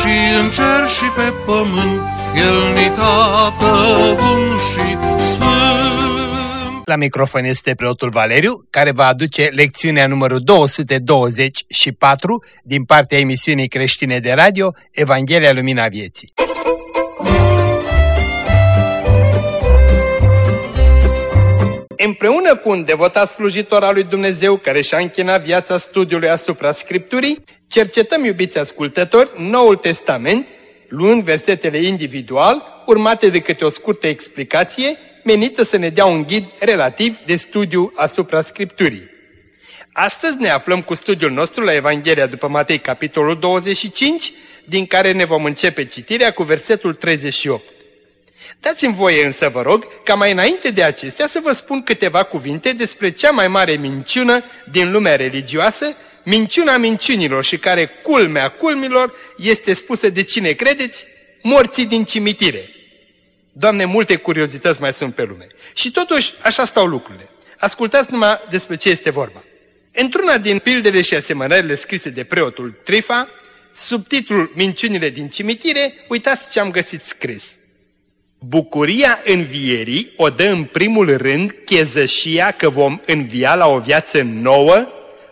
și în cer și pe pământ, El ni tată bun și sfânt. La microfon este preotul Valeriu, care va aduce lecțiunea numărul 224 din partea emisiunii creștine de radio Evanghelia Lumina Vieții. Împreună cu un devotat slujitor al lui Dumnezeu care și-a închinat viața studiului asupra Scripturii, cercetăm, iubiți ascultători, Noul Testament, luând versetele individual, urmate de câte o scurtă explicație, menită să ne dea un ghid relativ de studiu asupra Scripturii. Astăzi ne aflăm cu studiul nostru la Evanghelia după Matei, capitolul 25, din care ne vom începe citirea cu versetul 38. Dați-mi voie însă, vă rog, ca mai înainte de acestea să vă spun câteva cuvinte despre cea mai mare minciună din lumea religioasă, minciuna minciunilor și care, culmea culmilor, este spusă de cine credeți? Morții din cimitire. Doamne, multe curiozități mai sunt pe lume. Și totuși, așa stau lucrurile. Ascultați numai despre ce este vorba. Într-una din pildele și asemănările scrise de preotul Trifa, sub titlul Minciunile din cimitire, uitați ce am găsit scris. Bucuria învierii o dă în primul rând chezășia că vom învia la o viață nouă,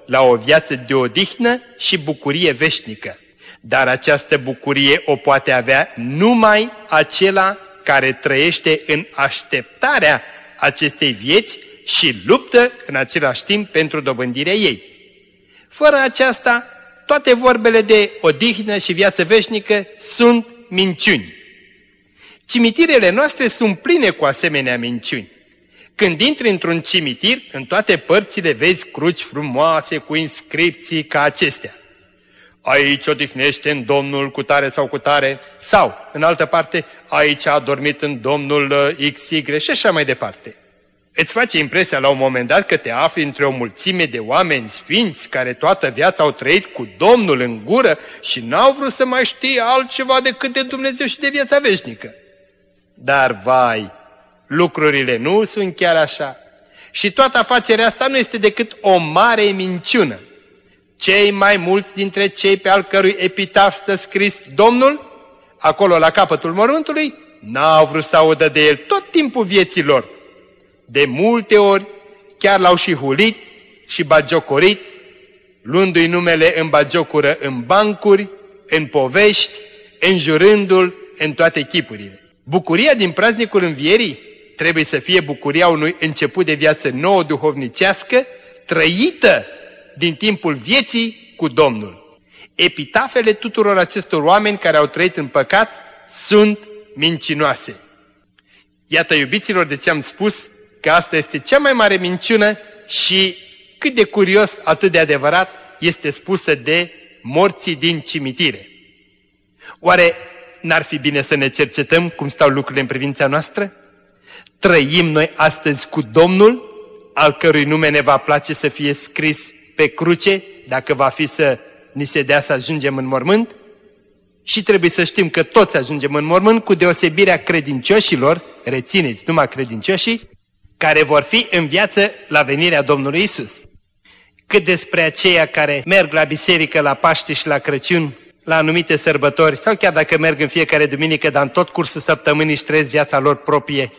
la o viață de odihnă și bucurie veșnică. Dar această bucurie o poate avea numai acela care trăiește în așteptarea acestei vieți și luptă în același timp pentru dobândirea ei. Fără aceasta, toate vorbele de odihnă și viață veșnică sunt minciuni. Cimitirele noastre sunt pline cu asemenea minciuni. Când intri într-un cimitir, în toate părțile vezi cruci frumoase cu inscripții ca acestea. Aici odihnește în Domnul cu tare sau cu tare, sau, în altă parte, aici a dormit în Domnul uh, XY și așa mai departe. Îți face impresia la un moment dat că te afli între o mulțime de oameni sfinți care toată viața au trăit cu Domnul în gură și n-au vrut să mai știe altceva decât de Dumnezeu și de viața veșnică. Dar, vai, lucrurile nu sunt chiar așa. Și toată afacerea asta nu este decât o mare minciună. Cei mai mulți dintre cei pe al cărui epitaf stă scris Domnul, acolo la capătul mormântului, n-au vrut să audă de el tot timpul vieții lor. De multe ori chiar l-au și hulit și bagiocorit, luându-i numele în bagiocură în bancuri, în povești, înjurându-l în toate chipurile. Bucuria din praznicul învierii trebuie să fie bucuria unui început de viață nouă duhovnicească, trăită din timpul vieții cu Domnul. Epitafele tuturor acestor oameni care au trăit în păcat sunt mincinoase. Iată, iubiților, de ce am spus că asta este cea mai mare minciună și cât de curios, atât de adevărat, este spusă de morții din cimitire. Oare n-ar fi bine să ne cercetăm cum stau lucrurile în privința noastră? Trăim noi astăzi cu Domnul, al cărui nume ne va place să fie scris pe cruce, dacă va fi să ni se dea să ajungem în mormânt? Și trebuie să știm că toți ajungem în mormânt, cu deosebirea credincioșilor, rețineți numai credincioșii, care vor fi în viață la venirea Domnului Isus. Cât despre aceia care merg la biserică la Paște și la Crăciun, la anumite sărbători, sau chiar dacă merg în fiecare duminică, dar în tot cursul săptămânii își trăiesc viața lor proprie,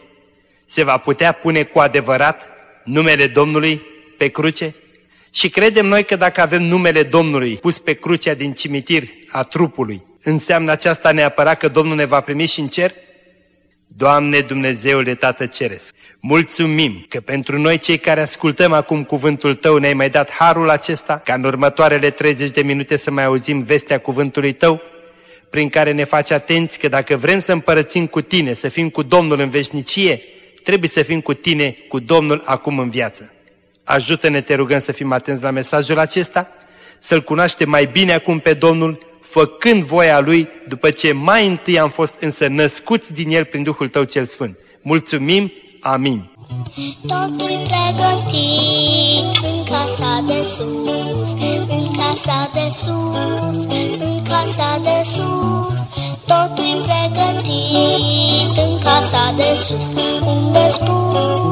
se va putea pune cu adevărat numele Domnului pe cruce? Și credem noi că dacă avem numele Domnului pus pe crucea din cimitir a trupului, înseamnă aceasta neapărat că Domnul ne va primi și în cer? Doamne Dumnezeule Tată Ceresc, mulțumim că pentru noi cei care ascultăm acum cuvântul Tău ne-ai mai dat harul acesta, ca în următoarele 30 de minute să mai auzim vestea cuvântului Tău, prin care ne faci atenți că dacă vrem să împărățim cu Tine, să fim cu Domnul în veșnicie, trebuie să fim cu Tine, cu Domnul acum în viață. Ajută-ne, te rugăm, să fim atenți la mesajul acesta, să-L cunoaștem mai bine acum pe Domnul, făcând voia Lui, după ce mai întâi am fost însă născuți din El prin Duhul Tău cel Sfânt. Mulțumim, amin. Totul pregătit în casa de sus, în casa de sus, în casa de sus. Totul pregătit în casa de sus, unde spun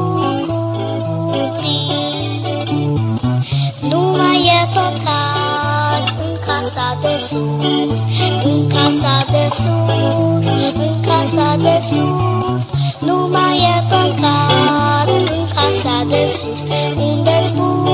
casa de sus, în casa de sus, în casa de sus. Nu mai e păcat în casa de sus, unde zburi.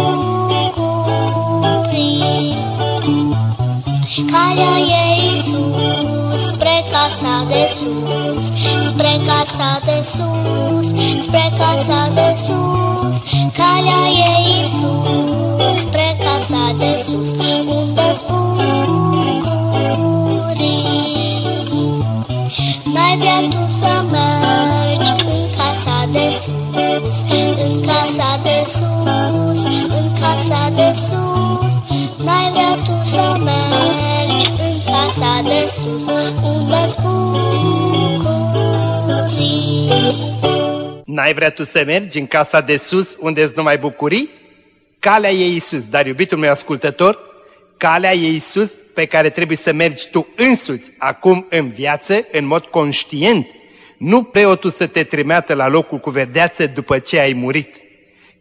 Calea e Iisus, spre casa de sus, spre casa de sus, spre casa de sus. Calea e Iisus, spre casa de sus, unde zburi. N-ai vrea tu să mergi în casa de sus, în casa de sus, în casa de sus. N-ai vrea tu să mergi în casa de sus, unde bucurii. N-ai vrea tu să mergi în casa de sus unde îți numai bucurii? Calea e Iisus, dar iubitul meu ascultător, calea e Iisus pe care trebuie să mergi tu însuți acum în viață, în mod conștient, nu preotul să te trimeată la locul cu verdeață după ce ai murit.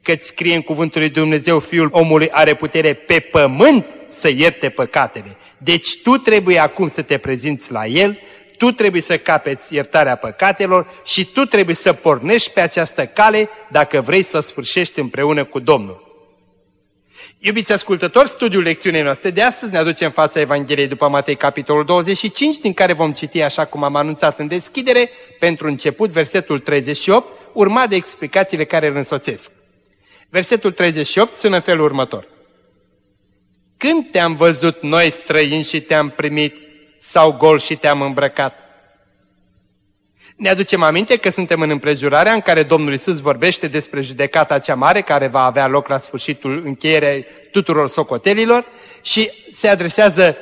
Căci scrie în cuvântul lui Dumnezeu, Fiul omului are putere pe pământ să ierte păcatele. Deci tu trebuie acum să te prezinți la El, tu trebuie să capeți iertarea păcatelor și tu trebuie să pornești pe această cale dacă vrei să o sfârșești împreună cu Domnul. Iubiți ascultători, studiul lecțiunii noastre de astăzi ne aduce în fața Evangheliei după Matei, capitolul 25, din care vom citi, așa cum am anunțat în deschidere, pentru început versetul 38, urmat de explicațiile care îl însoțesc. Versetul 38 sună în felul următor. Când te-am văzut noi străini și te-am primit, sau gol și te-am îmbrăcat? Ne aducem aminte că suntem în împrejurarea în care Domnul Isus vorbește despre judecata cea mare care va avea loc la sfârșitul încheierei tuturor socotelilor și se adresează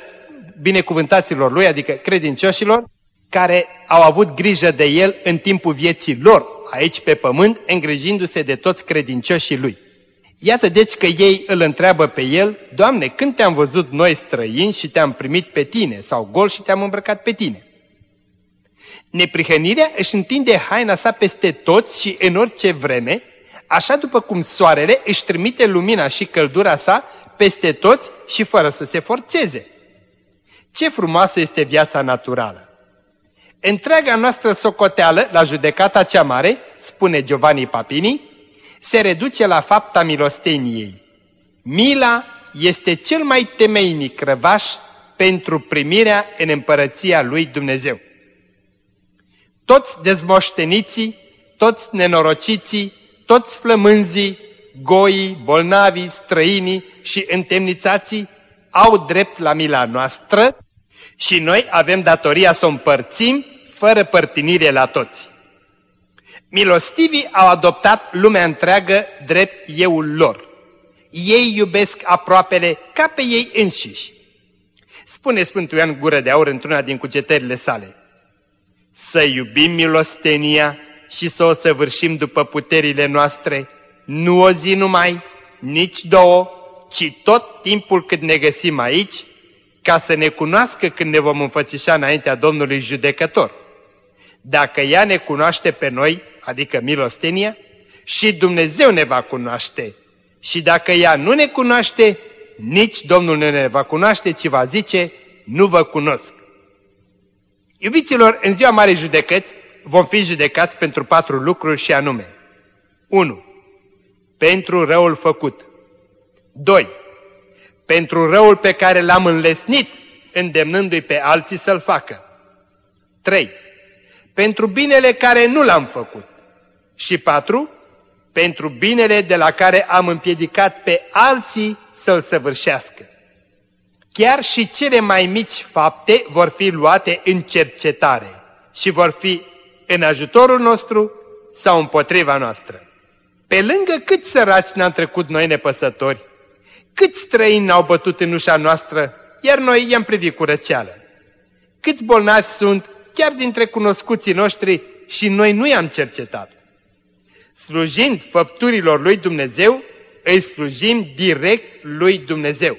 binecuvântaților lui, adică credincioșilor, care au avut grijă de el în timpul vieții lor, aici pe pământ, îngrijindu-se de toți credincioșii lui. Iată deci că ei îl întreabă pe el, Doamne, când te-am văzut noi străini și te-am primit pe tine, sau gol și te-am îmbrăcat pe tine? Neprihănirea își întinde haina sa peste toți și în orice vreme, așa după cum soarele își trimite lumina și căldura sa peste toți și fără să se forțeze. Ce frumoasă este viața naturală! Întreaga noastră socoteală la judecata cea mare, spune Giovanni Papini, se reduce la fapta milosteniei. Mila este cel mai temeinic răvaș pentru primirea în împărăția lui Dumnezeu toți dezmoșteniții, toți nenorociții, toți flămânzii, goii, bolnavii, străinii și întemnițații au drept la mila noastră și noi avem datoria să o împărțim fără părtinire la toți. Milostivii au adoptat lumea întreagă drept euul lor. Ei iubesc aproapele ca pe ei înșiși. Spune Sfântul Ioan Gură de Aur într-una din cugetările sale să iubim milostenia și să o săvârșim după puterile noastre, nu o zi numai, nici două, ci tot timpul cât ne găsim aici, ca să ne cunoască când ne vom înfățișa înaintea Domnului judecător. Dacă ea ne cunoaște pe noi, adică milostenia, și Dumnezeu ne va cunoaște. Și dacă ea nu ne cunoaște, nici Domnul nu ne va cunoaște, ci va zice, nu vă cunosc. Iubiților, în ziua Marei Judecăți vom fi judecați pentru patru lucruri și anume 1. Pentru răul făcut 2. Pentru răul pe care l-am înlesnit, îndemnându-i pe alții să-l facă 3. Pentru binele care nu l-am făcut și 4. Pentru binele de la care am împiedicat pe alții să-l săvârșească. Chiar și cele mai mici fapte vor fi luate în cercetare și vor fi în ajutorul nostru sau împotriva noastră. Pe lângă cât săraci ne-am trecut noi nepăsători, câți străini n-au bătut în ușa noastră iar noi i-am privit cu răceală. Câți bolnavi sunt, chiar dintre cunoscuții noștri, și noi nu i-am cercetat. Slujind făpturilor lui Dumnezeu, îi slujim direct lui Dumnezeu.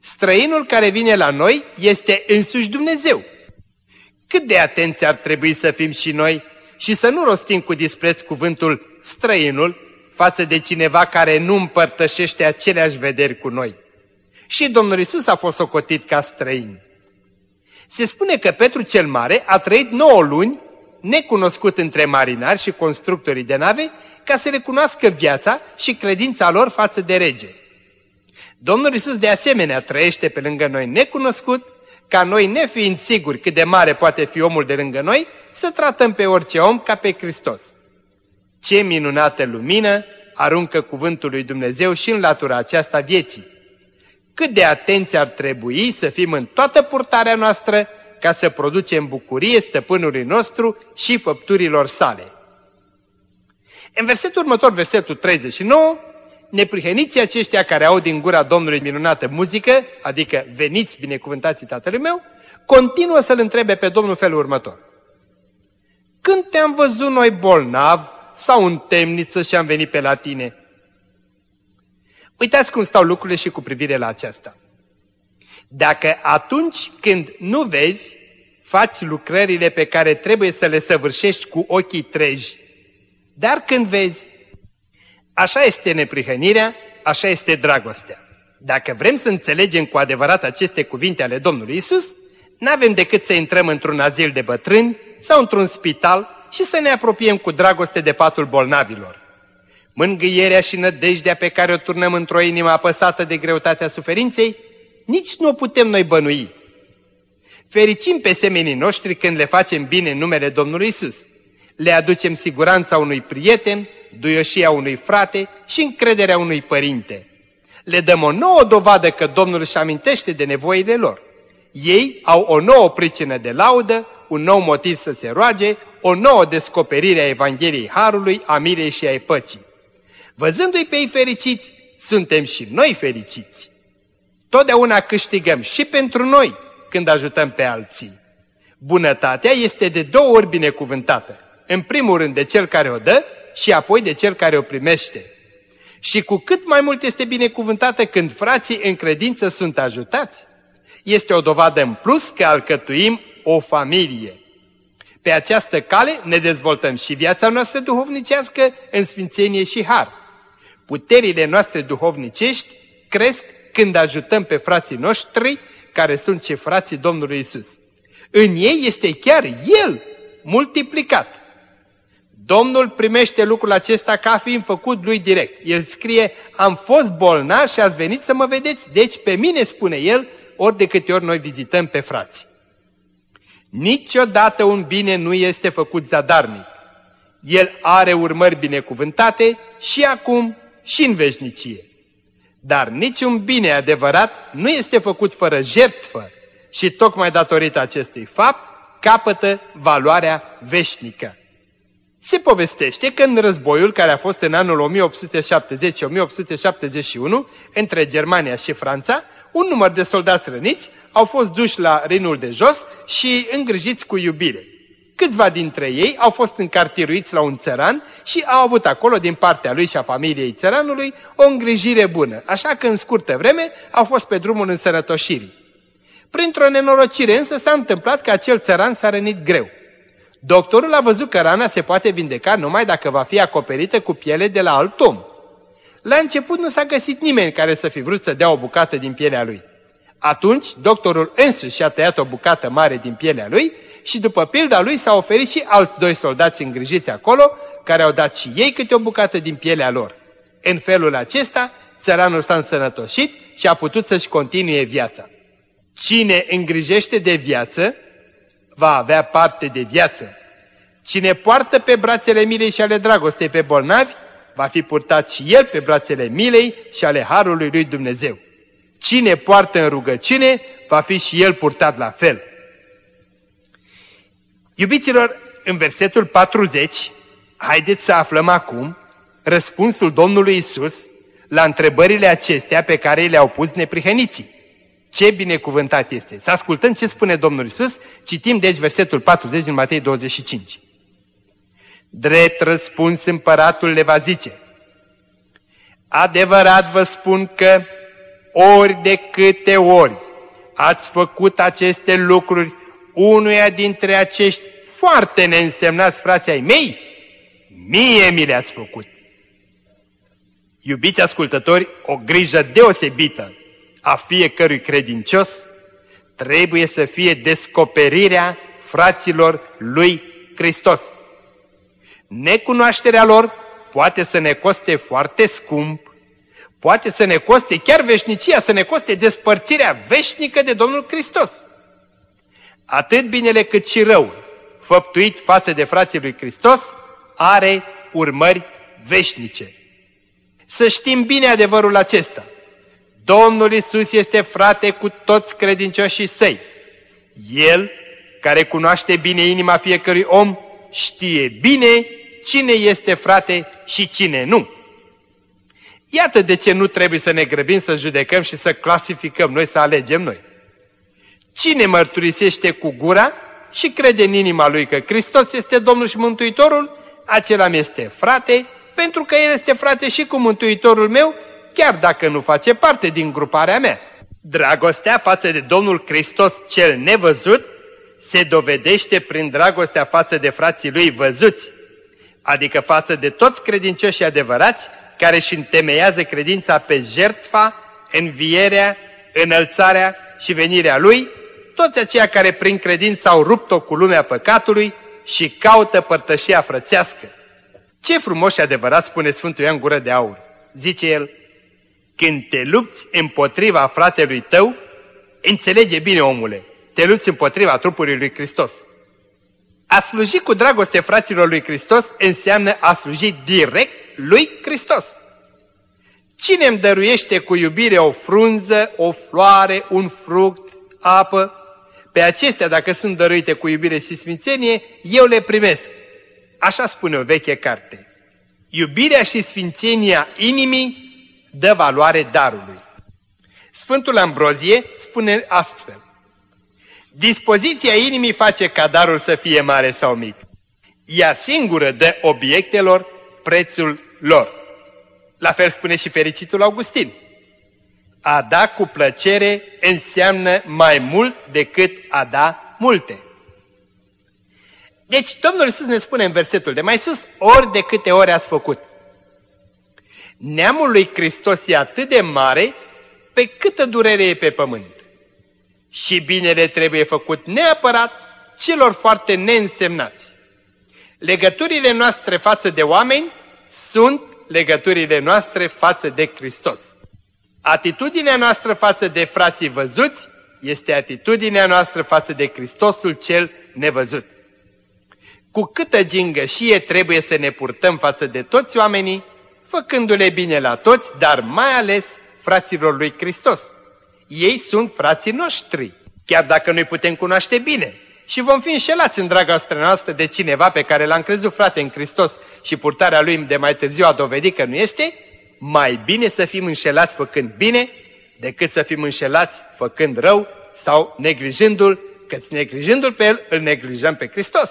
Străinul care vine la noi este însuși Dumnezeu. Cât de atenți ar trebui să fim și noi și să nu rostim cu dispreț cuvântul străinul față de cineva care nu împărtășește aceleași vederi cu noi. Și Domnul Isus a fost socotit ca străin. Se spune că Petru cel Mare a trăit 9 luni necunoscut între marinari și constructorii de nave ca să recunoască viața și credința lor față de rege. Domnul Isus de asemenea trăiește pe lângă noi necunoscut, ca noi nefiind siguri cât de mare poate fi omul de lângă noi, să tratăm pe orice om ca pe Hristos. Ce minunată lumină aruncă cuvântul lui Dumnezeu și în latura aceasta vieții. Cât de atenți ar trebui să fim în toată purtarea noastră ca să producem bucurie stăpânului nostru și făpturilor sale. În versetul următor, versetul 39, neprihăniții aceștia care au din gura Domnului minunată muzică, adică veniți binecuvântații tatălui meu, continuă să-L întrebe pe Domnul felul următor. Când te-am văzut noi bolnav sau în temniță și am venit pe la tine? Uitați cum stau lucrurile și cu privire la aceasta. Dacă atunci când nu vezi, faci lucrările pe care trebuie să le săvârșești cu ochii treji, dar când vezi, așa este neprihănirea, așa este dragostea. Dacă vrem să înțelegem cu adevărat aceste cuvinte ale Domnului Isus, n-avem decât să intrăm într-un azil de bătrâni sau într-un spital și să ne apropiem cu dragoste de patul bolnavilor. Mângâierea și nădejdea pe care o turnăm într-o inimă apăsată de greutatea suferinței, nici nu o putem noi bănui. Fericim pe semenii noștri când le facem bine în numele Domnului Isus. Le aducem siguranța unui prieten, duioșia unui frate și încrederea unui părinte. Le dăm o nouă dovadă că Domnul își amintește de nevoile lor. Ei au o nouă pricină de laudă, un nou motiv să se roage, o nouă descoperire a Evangheliei Harului, a mirei și a păcii. Văzându-i pe ei fericiți, suntem și noi fericiți. Totdeauna câștigăm și pentru noi când ajutăm pe alții. Bunătatea este de două ori binecuvântată. În primul rând de cel care o dă și apoi de cel care o primește. Și cu cât mai mult este binecuvântată când frații în credință sunt ajutați, este o dovadă în plus că alcătuim o familie. Pe această cale ne dezvoltăm și viața noastră duhovnicească în sfințenie și har. Puterile noastre duhovnicești cresc când ajutăm pe frații noștri care sunt ce frații Domnului Isus. În ei este chiar El multiplicat. Domnul primește lucrul acesta ca fiind făcut lui direct. El scrie, am fost bolnav și ați venit să mă vedeți, deci pe mine, spune el, ori de câte ori noi vizităm pe frați. Niciodată un bine nu este făcut zadarnic. El are urmări binecuvântate și acum și în veșnicie. Dar niciun bine adevărat nu este făcut fără jertfă și tocmai datorită acestui fapt capătă valoarea veșnică. Se povestește că în războiul care a fost în anul 1870-1871 între Germania și Franța, un număr de soldați răniți au fost duși la Rinul de jos și îngrijiți cu iubire. Câțiva dintre ei au fost încartiruiți la un țăran și au avut acolo, din partea lui și a familiei țăranului, o îngrijire bună, așa că în scurtă vreme au fost pe drumul însănătoșirii. Printr-o nenorocire însă s-a întâmplat că acel țăran s-a rănit greu. Doctorul a văzut că rana se poate vindeca numai dacă va fi acoperită cu piele de la alt om. La început nu s-a găsit nimeni care să fi vrut să dea o bucată din pielea lui. Atunci, doctorul însuși și-a tăiat o bucată mare din pielea lui și după pilda lui s-au oferit și alți doi soldați îngrijiți acolo, care au dat și ei câte o bucată din pielea lor. În felul acesta, țăranul s-a însănătoșit și a putut să-și continue viața. Cine îngrijește de viață, va avea parte de viață. Cine poartă pe brațele milei și ale dragostei pe bolnavi, va fi purtat și el pe brațele milei și ale harului lui Dumnezeu. Cine poartă în rugăciune, va fi și el purtat la fel. Iubiților, în versetul 40, haideți să aflăm acum răspunsul Domnului Isus la întrebările acestea pe care le-au pus neprihăniții. Ce binecuvântat este! Să ascultăm ce spune Domnul Isus. Citim deci versetul 40 din Matei 25. Drept răspuns împăratul le va zice, Adevărat vă spun că ori de câte ori ați făcut aceste lucruri unuia dintre acești foarte neînsemnați frații ai mei, mie mi le-ați făcut. Iubiți ascultători, o grijă deosebită a fiecărui credincios trebuie să fie descoperirea fraților lui Hristos. Necunoașterea lor poate să ne coste foarte scump, poate să ne coste chiar veșnicia, să ne coste despărțirea veșnică de Domnul Hristos. Atât binele cât și răul, făptuit față de frații lui Hristos, are urmări veșnice. Să știm bine adevărul acesta. Domnul Isus este frate cu toți credincioșii săi. El, care cunoaște bine inima fiecărui om, știe bine cine este frate și cine nu. Iată de ce nu trebuie să ne grăbim să judecăm și să clasificăm noi, să alegem noi. Cine mărturisește cu gura și crede în inima lui că Hristos este Domnul și Mântuitorul, acela mi este frate, pentru că El este frate și cu Mântuitorul meu, chiar dacă nu face parte din gruparea mea. Dragostea față de Domnul Hristos cel nevăzut se dovedește prin dragostea față de frații lui văzuți, adică față de toți credincioșii adevărați care își întemeiază credința pe jertfa, învierea, înălțarea și venirea Lui, toți aceia care prin credință au rupt-o cu lumea păcatului și caută părtășia frățească. Ce frumos și adevărat spune Sfântul Ioan Gură de Aur. Zice el, când te lupți împotriva fratelui tău, înțelege bine omule, te lupți împotriva trupului lui Hristos. A sluji cu dragoste fraților lui Hristos înseamnă a sluji direct lui Hristos. Cine îmi dăruiește cu iubire o frunză, o floare, un fruct, apă, pe acestea, dacă sunt dăruite cu iubire și sfințenie, eu le primesc. Așa spune o veche carte. Iubirea și sfințenia inimii dă valoare darului. Sfântul Ambrozie spune astfel. Dispoziția inimii face ca darul să fie mare sau mic. Ea singură dă obiectelor prețul lor. La fel spune și fericitul Augustin. A da cu plăcere înseamnă mai mult decât a da multe. Deci Domnul Iisus ne spune în versetul de mai sus, ori de câte ori ați făcut. Neamul lui Hristos e atât de mare pe câtă durere e pe pământ. Și binele trebuie făcut neapărat celor foarte neînsemnați. Legăturile noastre față de oameni sunt legăturile noastre față de Hristos. Atitudinea noastră față de frații văzuți este atitudinea noastră față de Hristosul cel nevăzut. Cu câtă gingășie trebuie să ne purtăm față de toți oamenii, făcându-le bine la toți, dar mai ales fraților lui Hristos. Ei sunt frații noștri, chiar dacă noi putem cunoaște bine. Și vom fi înșelați în dragostea noastră de cineva pe care l-am crezut frate în Hristos și purtarea lui de mai târziu a dovedit că nu este, mai bine să fim înșelați făcând bine decât să fim înșelați făcând rău sau neglijându-l, căci neglijându-l pe el, îl neglijăm pe Hristos.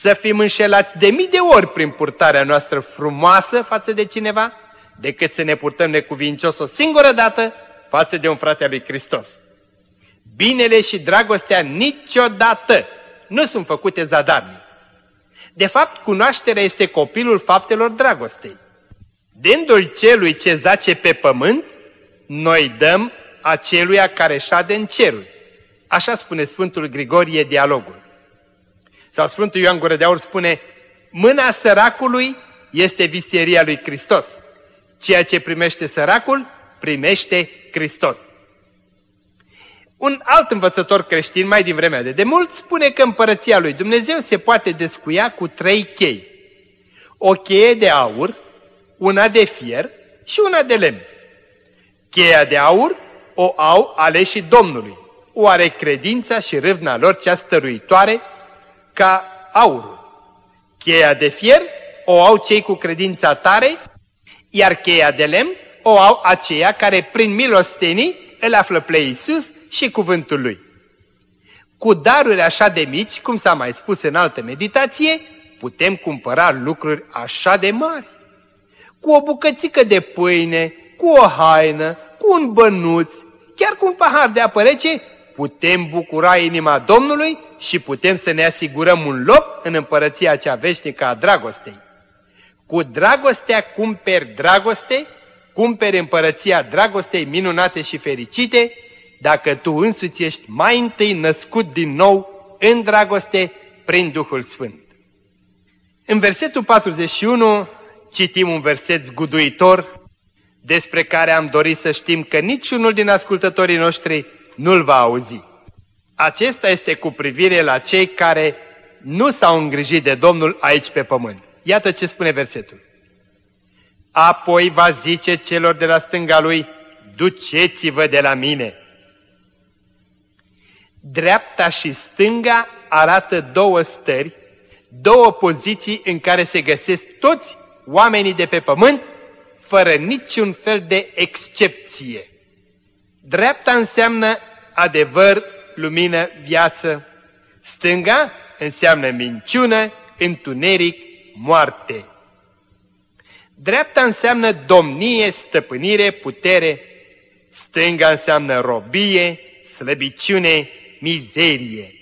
Să fim înșelați de mii de ori prin purtarea noastră frumoasă față de cineva, decât să ne purtăm necuvincios o singură dată față de un frate al lui Hristos. Binele și dragostea niciodată nu sunt făcute zadarnic. De fapt, cunoașterea este copilul faptelor dragostei. Dându-l celui ce zace pe pământ, noi dăm aceluia care șade în ceruri. Așa spune Sfântul Grigorie dialogul. Sau Sfântul Ioan Gură de Aur spune, mâna săracului este viseria lui Hristos. Ceea ce primește săracul, primește Hristos. Un alt învățător creștin, mai din vremea de demult, spune că împărăția lui Dumnezeu se poate descuia cu trei chei. O cheie de aur, una de fier și una de lemn. Cheia de aur o au aleșii Domnului, o are credința și râvna lor cea stăruitoare ca aurul. Cheia de fier o au cei cu credința tare, iar cheia de lemn o au aceia care prin milostenii îl află pe Iisus și cuvântul lui. Cu daruri așa de mici, cum s-a mai spus în altă meditație, putem cumpăra lucruri așa de mari. Cu o bucățică de pâine, cu o haină, cu un bănuț, chiar cu un pahar de apă rece, putem bucura inima Domnului și putem să ne asigurăm un loc în împărăția cea veșnică a dragostei. Cu dragostea cumperi dragoste, cumperi împărăția dragostei minunate și fericite, dacă tu însuți ești mai întâi născut din nou în dragoste prin Duhul Sfânt. În versetul 41 citim un verset zguduitor despre care am dorit să știm că niciunul din ascultătorii noștri nu-l va auzi. Acesta este cu privire la cei care nu s-au îngrijit de Domnul aici pe pământ. Iată ce spune versetul. Apoi va zice celor de la stânga lui, duceți-vă de la mine. Dreapta și stânga arată două stări, două poziții în care se găsesc toți oamenii de pe pământ, fără niciun fel de excepție. Dreapta înseamnă adevăr, lumină, viață. Stânga înseamnă minciună, întuneric, moarte. Dreapta înseamnă domnie, stăpânire, putere. Stânga înseamnă robie, slăbiciune, mizerie.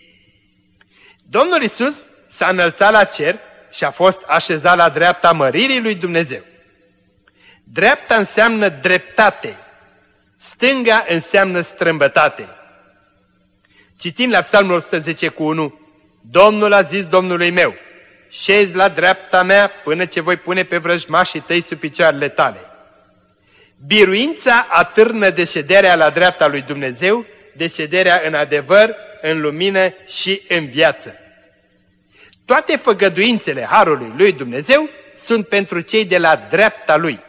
Domnul Isus s-a înălțat la cer și a fost așezat la dreapta măririi lui Dumnezeu. Dreapta înseamnă dreptate, stânga înseamnă strâmbătate. Citind la psalmul 110 cu 1, Domnul a zis Domnului meu, șezi la dreapta mea până ce voi pune pe vrăjmașii tăi sub picioarele tale. Biruința atârnă de șederea la dreapta lui Dumnezeu, de șederea în adevăr, în lumină și în viață. Toate făgăduințele Harului lui Dumnezeu sunt pentru cei de la dreapta lui.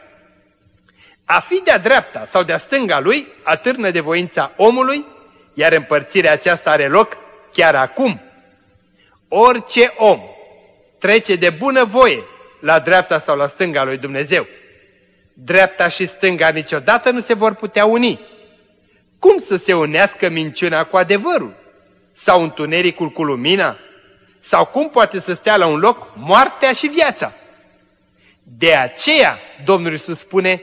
A fi de-a dreapta sau de-a stânga lui atârnă de voința omului, iar împărțirea aceasta are loc chiar acum. Orice om trece de bună voie la dreapta sau la stânga lui Dumnezeu. Dreapta și stânga niciodată nu se vor putea uni. Cum să se unească minciuna cu adevărul? Sau întunericul cu lumina? Sau cum poate să stea la un loc moartea și viața? De aceea Domnul Iisus spune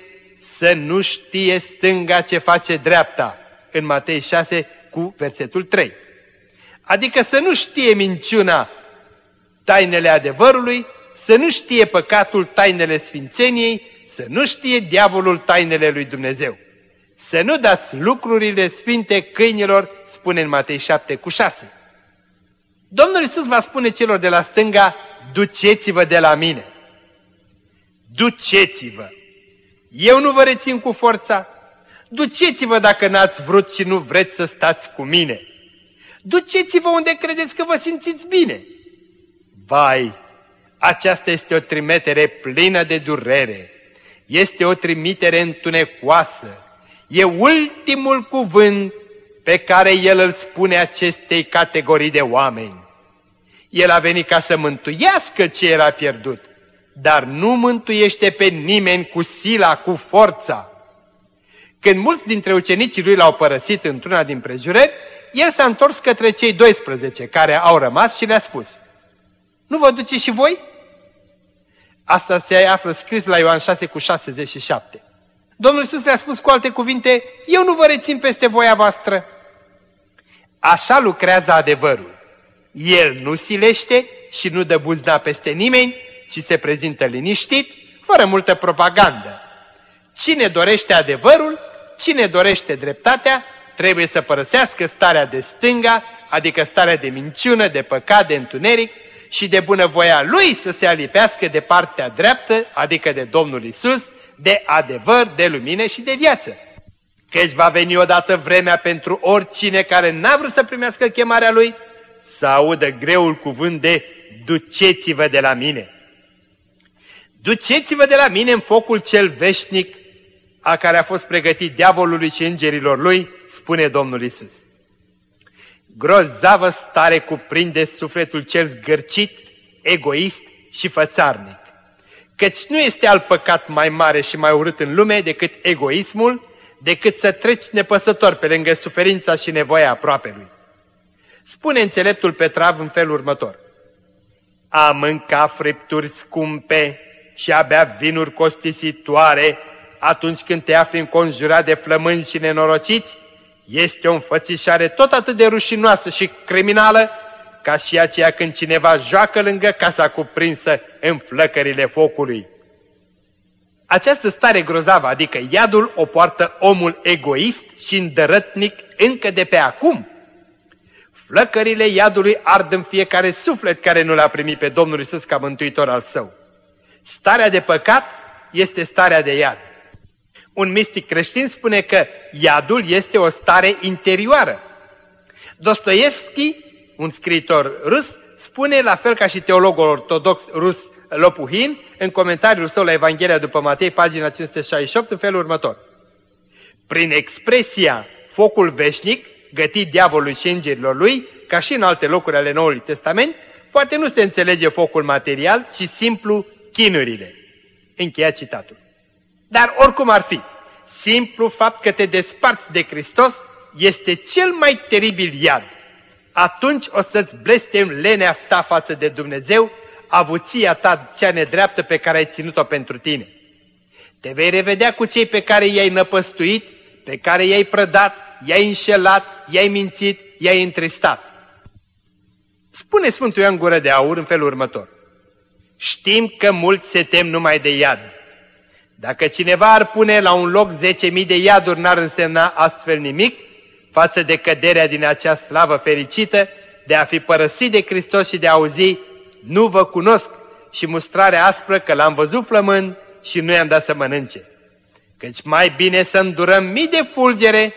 să nu știe stânga ce face dreapta, în Matei 6 cu versetul 3. Adică să nu știe minciuna tainele adevărului, să nu știe păcatul tainele sfințeniei, să nu știe diavolul tainele lui Dumnezeu. Să nu dați lucrurile sfinte câinilor, spune în Matei 7 cu 6. Domnul Iisus va spune celor de la stânga, duceți-vă de la mine. Duceți-vă. Eu nu vă rețin cu forța. Duceți-vă dacă n-ați vrut și nu vreți să stați cu mine. Duceți-vă unde credeți că vă simțiți bine. Vai, aceasta este o trimitere plină de durere. Este o trimitere întunecoasă. E ultimul cuvânt pe care El îl spune acestei categorii de oameni. El a venit ca să mântuiască ce era pierdut, dar nu mântuiește pe nimeni cu sila, cu forța. Când mulți dintre ucenicii lui l-au părăsit într-una din prejurări, el s-a întors către cei 12 care au rămas și le-a spus, Nu vă duceți și voi? Asta se află scris la Ioan 6 cu 67. Domnul Iisus le-a spus cu alte cuvinte, eu nu vă rețin peste voia voastră. Așa lucrează adevărul. El nu silește și nu dă buzna peste nimeni, ci se prezintă liniștit, fără multă propagandă. Cine dorește adevărul, cine dorește dreptatea, trebuie să părăsească starea de stânga, adică starea de minciună, de păcat, de întuneric, și de bunăvoia lui să se alipească de partea dreaptă, adică de Domnul Isus, de adevăr, de lumină și de viață. Căci va veni odată vremea pentru oricine care n-a vrut să primească chemarea lui, să audă greul cuvânt de duceți-vă de la mine. Duceți-vă de la mine în focul cel veșnic, a care a fost pregătit diavolului și îngerilor lui, spune Domnul Isus. Grozavă stare cuprinde sufletul cel zgârcit, egoist și fățarnic. Căci nu este alt păcat mai mare și mai urât în lume decât egoismul, decât să treci nepăsător pe lângă suferința și nevoia aproapelui. Spune înțeleptul Petrav în felul următor. A mânca fripturi scumpe și a bea vinuri costisitoare atunci când te afli înconjurat de flămâni și nenorociți, este o înfățișare tot atât de rușinoasă și criminală ca și aceea când cineva joacă lângă casa cuprinsă în flăcările focului. Această stare grozavă, adică iadul, o poartă omul egoist și îndărătnic încă de pe acum. Flăcările iadului ard în fiecare suflet care nu l-a primit pe Domnul Isus ca mântuitor al său. Starea de păcat este starea de iad. Un mistic creștin spune că iadul este o stare interioară. Dostoevski, un scriitor rus, spune la fel ca și teologul ortodox rus Lopuhin, în comentariul său la Evanghelia după Matei, pagina 568, în felul următor. Prin expresia focul veșnic, gătit diavolului și îngerilor lui, ca și în alte locuri ale Noului Testament, poate nu se înțelege focul material, ci simplu chinurile. Încheia citatul. Dar oricum ar fi, simplu fapt că te desparți de Hristos este cel mai teribil iad. Atunci o să-ți blestem lenea ta față de Dumnezeu, avuția ta cea nedreaptă pe care ai ținut-o pentru tine. Te vei revedea cu cei pe care i-ai năpăstuit, pe care i-ai prădat, i-ai înșelat, i-ai mințit, i-ai întristat. Spune Sfântul Ioan Gură de Aur în felul următor. Știm că mulți se tem numai de iad. Dacă cineva ar pune la un loc 10.000 de iaduri, n-ar însemna astfel nimic față de căderea din acea slavă fericită de a fi părăsit de Hristos și de a auzi, nu vă cunosc și mustrarea aspră că l-am văzut flămând și nu i-am dat să mănânce. Căci mai bine să îndurăm mii de fulgere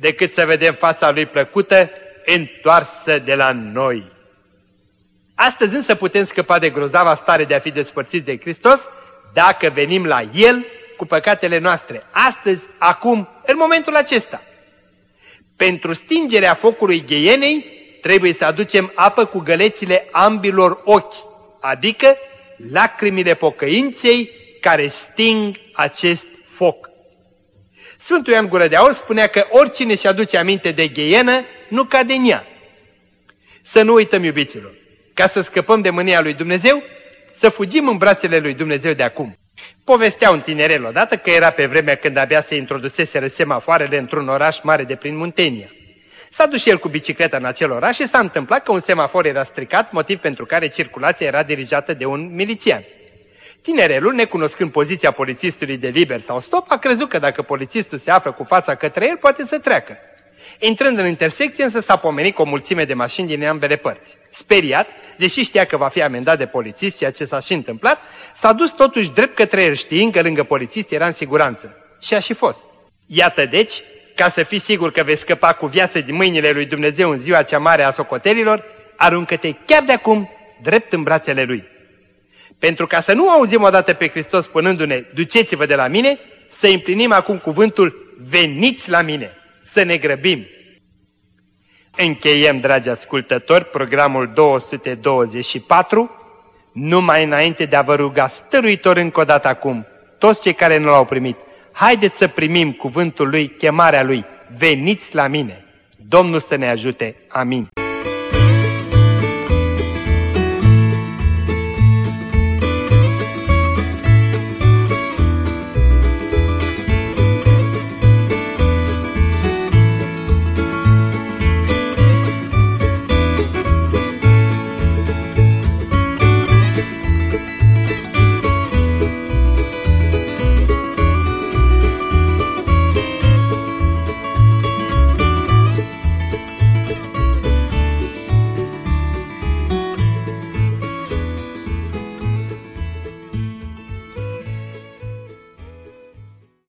decât să vedem fața lui plăcută întoarsă de la noi. Astăzi însă putem scăpa de grozava stare de a fi despărțiți de Hristos dacă venim la El cu păcatele noastre, astăzi, acum, în momentul acesta. Pentru stingerea focului gheienei trebuie să aducem apă cu gălețile ambilor ochi, adică lacrimile pocăinței care sting acest foc. Sfântul Ioan Gură de Aur spunea că oricine își aduce aminte de gheienă, nu cade în ea. Să nu uităm, iubiților, ca să scăpăm de mânia lui Dumnezeu, să fugim în brațele lui Dumnezeu de acum. Povestea un tinerel odată că era pe vremea când abia se introduseseră semafoarele într-un oraș mare de prin Muntenia. S-a dus el cu bicicleta în acel oraș și s-a întâmplat că un semafor era stricat, motiv pentru care circulația era dirijată de un milițian. Tinerelul, necunoscând poziția polițistului de liber sau stop, a crezut că dacă polițistul se află cu fața către el, poate să treacă. Intrând în intersecție, însă s-a pomenit cu o mulțime de mașini din ambele părți. Speriat, deși știa că va fi amendat de polițist, ceea ce s-a și întâmplat, s-a dus totuși drept către el știind că lângă polițist era în siguranță. Și a și fost. Iată deci, ca să fii sigur că vei scăpa cu viață din mâinile lui Dumnezeu în ziua cea mare a socotelilor, aruncă-te chiar de acum drept în brațele lui. Pentru ca să nu auzim odată pe Hristos spunându-ne, duceți-vă de la mine, să împlinim acum cuvântul, veniți la mine, să ne grăbim. Încheiem, dragi ascultători, programul 224, numai înainte de a vă ruga stăruitor încă o dată acum, toți cei care nu l-au primit, haideți să primim cuvântul lui, chemarea lui, veniți la mine. Domnul să ne ajute. Amin.